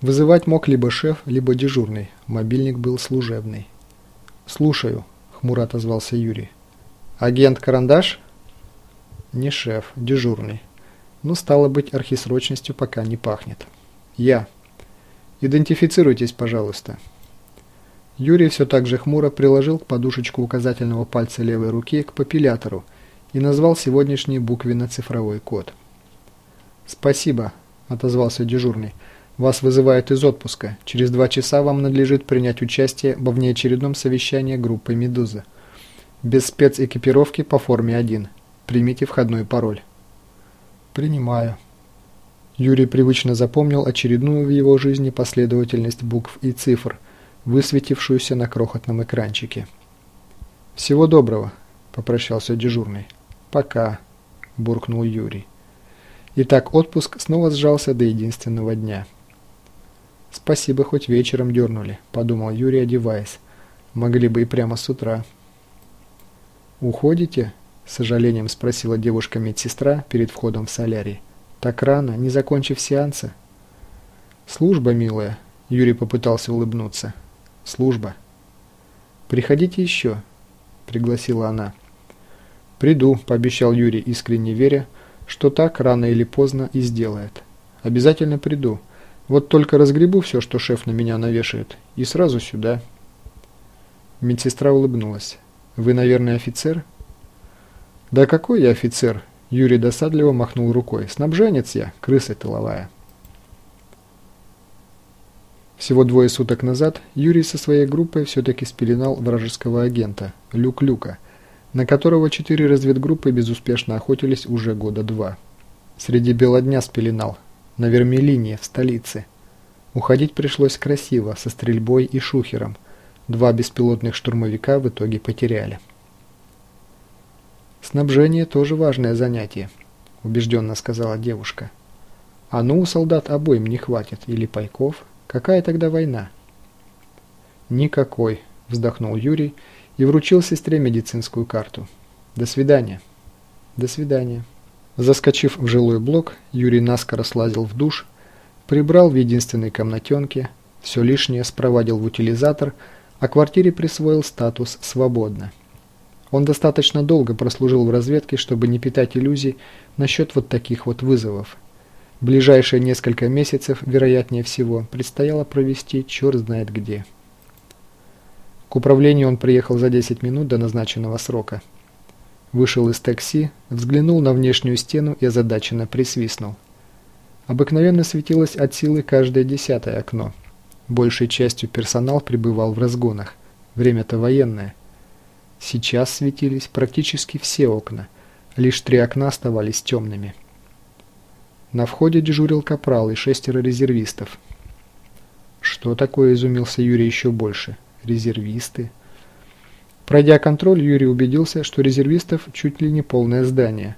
Вызывать мог либо шеф, либо дежурный. Мобильник был служебный. «Слушаю», – хмуро отозвался Юрий. «Агент Карандаш?» «Не шеф, дежурный. Ну, стало быть, архисрочностью пока не пахнет». «Я». «Идентифицируйтесь, пожалуйста». Юрий все так же хмуро приложил к подушечку указательного пальца левой руки к папиллятору и назвал сегодняшний буквенно-цифровой код. «Спасибо», – отозвался дежурный. «Вас вызывают из отпуска. Через два часа вам надлежит принять участие во внеочередном совещании группы «Медуза». Без спецэкипировки по форме 1. Примите входной пароль». «Принимаю». Юрий привычно запомнил очередную в его жизни последовательность букв и цифр – высветившуюся на крохотном экранчике. «Всего доброго», – попрощался дежурный. «Пока», – буркнул Юрий. Итак, отпуск снова сжался до единственного дня. «Спасибо, хоть вечером дернули», – подумал Юрий, одеваясь. «Могли бы и прямо с утра». «Уходите?» – с сожалением спросила девушка-медсестра перед входом в солярий. «Так рано, не закончив сеанса?» «Служба, милая», – Юрий попытался улыбнуться. Служба. «Приходите еще», – пригласила она. «Приду», – пообещал Юрий, искренне веря, что так рано или поздно и сделает. «Обязательно приду. Вот только разгребу все, что шеф на меня навешает, и сразу сюда». Медсестра улыбнулась. «Вы, наверное, офицер?» «Да какой я офицер?» Юрий досадливо махнул рукой. «Снабженец я, крыса тыловая». Всего двое суток назад Юрий со своей группой все-таки спеленал вражеского агента, Люк-Люка, на которого четыре разведгруппы безуспешно охотились уже года два. Среди бела дня спеленал, на Вермелине, в столице. Уходить пришлось красиво, со стрельбой и шухером. Два беспилотных штурмовика в итоге потеряли. «Снабжение тоже важное занятие», – убежденно сказала девушка. «А ну, у солдат обоим не хватит, или пайков, Какая тогда война? Никакой, вздохнул Юрий и вручил сестре медицинскую карту. До свидания. До свидания. Заскочив в жилой блок, Юрий наскоро слазил в душ, прибрал в единственной комнатенке, все лишнее спровадил в утилизатор, а квартире присвоил статус «свободно». Он достаточно долго прослужил в разведке, чтобы не питать иллюзий насчет вот таких вот вызовов – Ближайшие несколько месяцев, вероятнее всего, предстояло провести черт знает где. К управлению он приехал за 10 минут до назначенного срока. Вышел из такси, взглянул на внешнюю стену и озадаченно присвистнул. Обыкновенно светилось от силы каждое десятое окно. Большей частью персонал пребывал в разгонах. Время-то военное. Сейчас светились практически все окна. Лишь три окна оставались темными. На входе дежурил капрал и шестеро резервистов. Что такое, изумился Юрий еще больше. Резервисты? Пройдя контроль, Юрий убедился, что резервистов чуть ли не полное здание.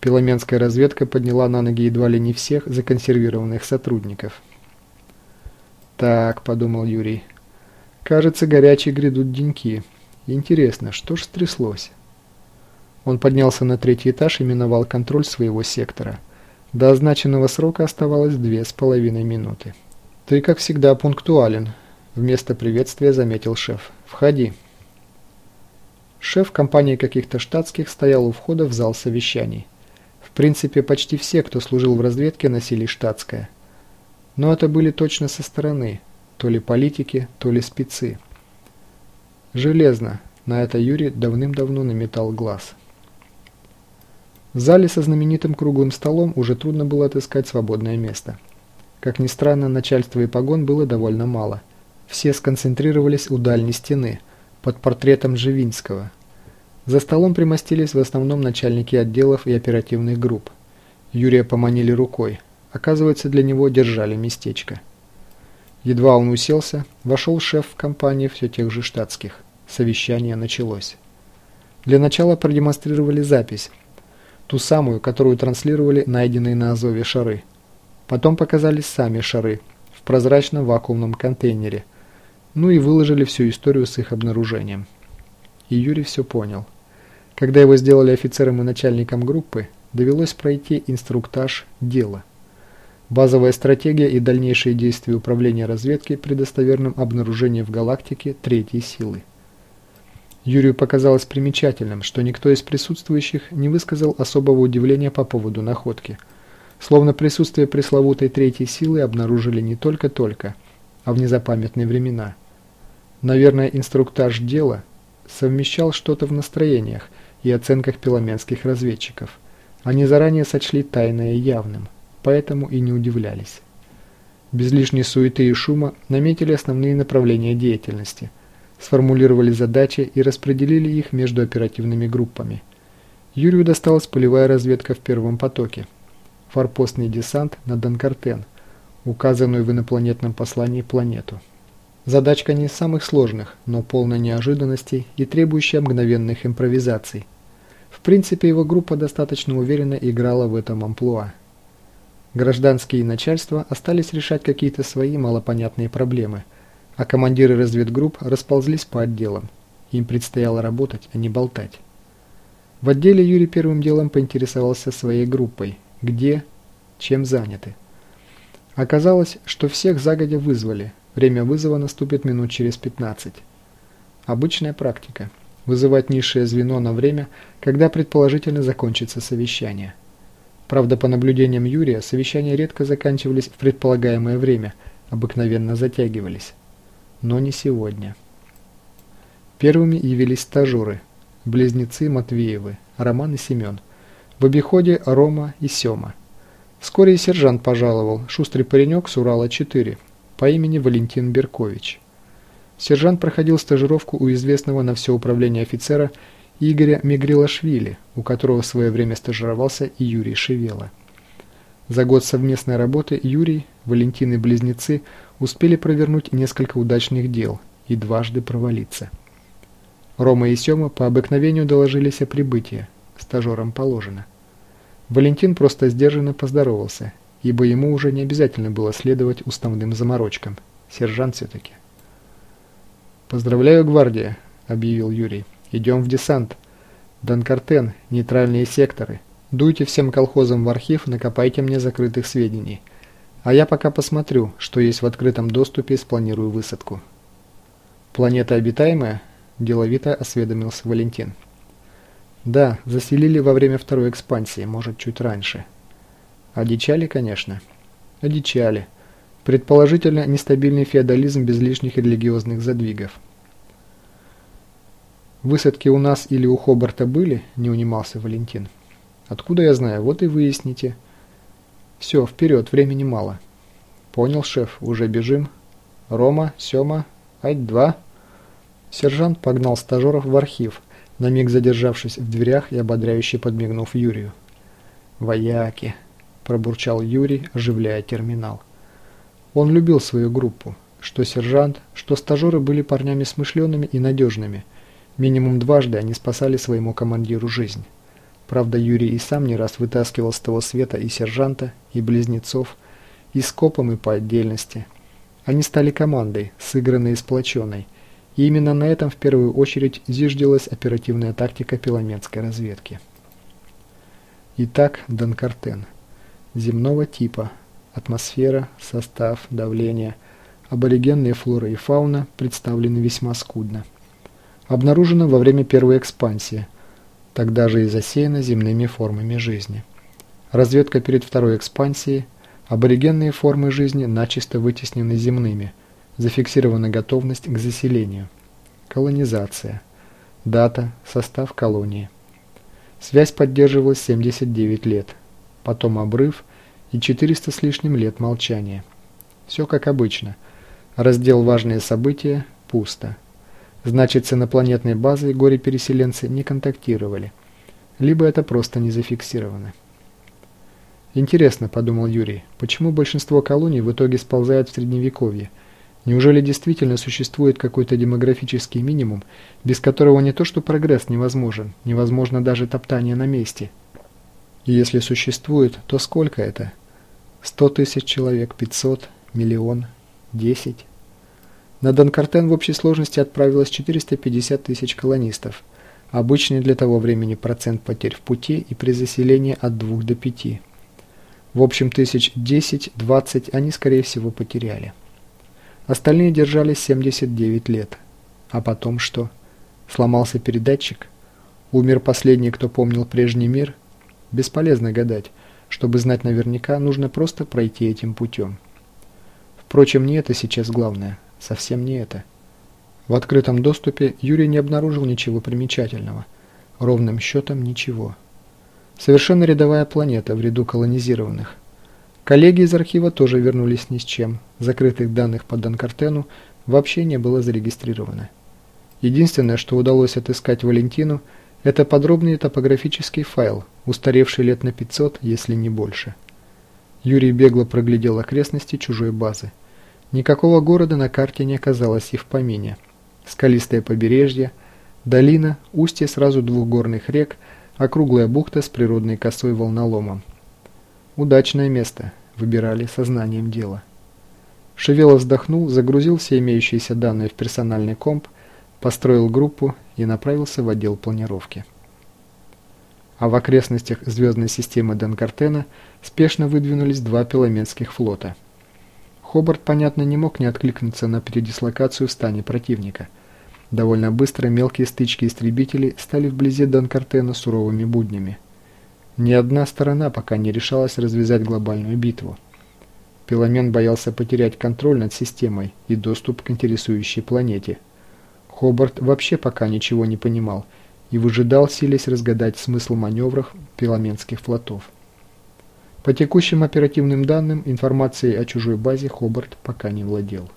Пеломенская разведка подняла на ноги едва ли не всех законсервированных сотрудников. «Так», — подумал Юрий, — «кажется, горячие грядут деньки. Интересно, что ж стряслось?» Он поднялся на третий этаж и миновал контроль своего сектора — до означенного срока оставалось две с половиной минуты. «Ты, как всегда, пунктуален», – вместо приветствия заметил шеф. «Входи». Шеф компании каких-то штатских стоял у входа в зал совещаний. В принципе, почти все, кто служил в разведке, носили штатское. Но это были точно со стороны, то ли политики, то ли спецы. Железно, на это Юрий давным-давно наметал глаз. В зале со знаменитым круглым столом уже трудно было отыскать свободное место. Как ни странно, начальства и погон было довольно мало. Все сконцентрировались у дальней стены, под портретом Живинского. За столом примостились в основном начальники отделов и оперативных групп. Юрия поманили рукой. Оказывается, для него держали местечко. Едва он уселся, вошел шеф в компании все тех же штатских. Совещание началось. Для начала продемонстрировали запись, Ту самую, которую транслировали найденные на Азове шары. Потом показались сами шары в прозрачном вакуумном контейнере. Ну и выложили всю историю с их обнаружением. И Юрий все понял. Когда его сделали офицером и начальником группы, довелось пройти инструктаж дела. Базовая стратегия и дальнейшие действия управления разведки при достоверном обнаружении в галактике третьей силы. Юрию показалось примечательным, что никто из присутствующих не высказал особого удивления по поводу находки. Словно присутствие пресловутой третьей силы обнаружили не только-только, а в незапамятные времена. Наверное, инструктаж дела совмещал что-то в настроениях и оценках пеломенских разведчиков. Они заранее сочли тайное явным, поэтому и не удивлялись. Без лишней суеты и шума наметили основные направления деятельности – сформулировали задачи и распределили их между оперативными группами. Юрию досталась полевая разведка в первом потоке, форпостный десант на Донкартен, указанную в инопланетном послании планету. Задачка не из самых сложных, но полная неожиданностей и требующая мгновенных импровизаций. Принципе, его группа достаточно уверенно играла в этом амплуа. Гражданские начальства остались решать какие-то свои малопонятные проблемы – а командиры разведгрупп расползлись по отделам. Им предстояло работать, а не болтать. В отделе Юрий первым делом поинтересовался своей группой, где, чем заняты. Оказалось, что всех загодя вызвали, время вызова наступит минут через 15. Обычная практика – вызывать низшее звено на время, когда предположительно закончится совещание. Правда, по наблюдениям Юрия, совещания редко заканчивались в предполагаемое время, обыкновенно затягивались но не сегодня. Первыми явились стажеры, близнецы Матвеевы, Роман и Семен. В обиходе Рома и Сема. Вскоре и сержант пожаловал, шустрый паренек с Урала-4, по имени Валентин Беркович. Сержант проходил стажировку у известного на все управление офицера Игоря Мигрилашвили, у которого в свое время стажировался и Юрий Шевела. За год совместной работы Юрий, Валентин и близнецы успели провернуть несколько удачных дел и дважды провалиться. Рома и Сёма по обыкновению доложились о прибытии, стажерам положено. Валентин просто сдержанно поздоровался, ибо ему уже не обязательно было следовать уставным заморочкам. Сержант все-таки. «Поздравляю, гвардия», — объявил Юрий. «Идем в десант. Донкартен, нейтральные секторы. Дуйте всем колхозам в архив, накопайте мне закрытых сведений. А я пока посмотрю, что есть в открытом доступе и спланирую высадку. Планета обитаемая? Деловито осведомился Валентин. Да, заселили во время второй экспансии, может, чуть раньше. Одичали, конечно. Одичали. Предположительно, нестабильный феодализм без лишних религиозных задвигов. «Высадки у нас или у Хобарта были?» – не унимался Валентин. «Откуда я знаю? Вот и выясните». «Все, вперед, времени мало». «Понял, шеф, уже бежим». «Рома, Сема, Ать-2». Сержант погнал стажеров в архив, на миг задержавшись в дверях и ободряюще подмигнув Юрию. «Вояки», – пробурчал Юрий, оживляя терминал. Он любил свою группу. Что сержант, что стажеры были парнями смышленными и надежными. Минимум дважды они спасали своему командиру жизнь. Правда, Юрий и сам не раз вытаскивал с того света и сержанта, и близнецов, и скопом, и по отдельности. Они стали командой, сыгранной и сплоченной, и именно на этом в первую очередь зиждилась оперативная тактика пеломенской разведки. Итак, Донкартен. Земного типа. Атмосфера, состав, давление. Аборигенные флора и фауна представлены весьма скудно. Обнаружено во время первой экспансии – тогда же и засеяна земными формами жизни. Разведка перед второй экспансией, аборигенные формы жизни начисто вытеснены земными, зафиксирована готовность к заселению. Колонизация. Дата, состав колонии. Связь поддерживалась 79 лет, потом обрыв и 400 с лишним лет молчания. Все как обычно. Раздел «Важные события» пусто. Значит, с инопланетной базой горе-переселенцы не контактировали. Либо это просто не зафиксировано. Интересно, подумал Юрий, почему большинство колоний в итоге сползает в средневековье? Неужели действительно существует какой-то демографический минимум, без которого не то что прогресс невозможен, невозможно даже топтание на месте? И если существует, то сколько это? Сто тысяч человек, пятьсот, миллион, десять? На Донкартен в общей сложности отправилось 450 тысяч колонистов, обычный для того времени процент потерь в пути и при заселении от 2 до 5. В общем, тысяч 10-20 они, скорее всего, потеряли. Остальные держались 79 лет. А потом что? Сломался передатчик? Умер последний, кто помнил прежний мир? Бесполезно гадать. Чтобы знать наверняка, нужно просто пройти этим путем. Впрочем, не это сейчас главное. Совсем не это. В открытом доступе Юрий не обнаружил ничего примечательного. Ровным счетом ничего. Совершенно рядовая планета в ряду колонизированных. Коллеги из архива тоже вернулись ни с чем. Закрытых данных по Данкартену вообще не было зарегистрировано. Единственное, что удалось отыскать Валентину, это подробный топографический файл, устаревший лет на 500, если не больше. Юрий бегло проглядел окрестности чужой базы. Никакого города на карте не оказалось и в помине. Скалистое побережье, долина, устье сразу двух горных рек, округлая бухта с природной косой волноломом. Удачное место, выбирали сознанием дела. Шевелов вздохнул, загрузил все имеющиеся данные в персональный комп, построил группу и направился в отдел планировки. А в окрестностях звездной системы Денкартена спешно выдвинулись два пеломенских флота. Хобарт, понятно, не мог не откликнуться на передислокацию в стане противника. Довольно быстро мелкие стычки истребителей стали вблизи Денкартена суровыми буднями. Ни одна сторона пока не решалась развязать глобальную битву. Пеломен боялся потерять контроль над системой и доступ к интересующей планете. Хобарт вообще пока ничего не понимал и выжидал, силясь разгадать смысл маневров пеломенских флотов. По текущим оперативным данным, информацией о чужой базе Хобарт пока не владел.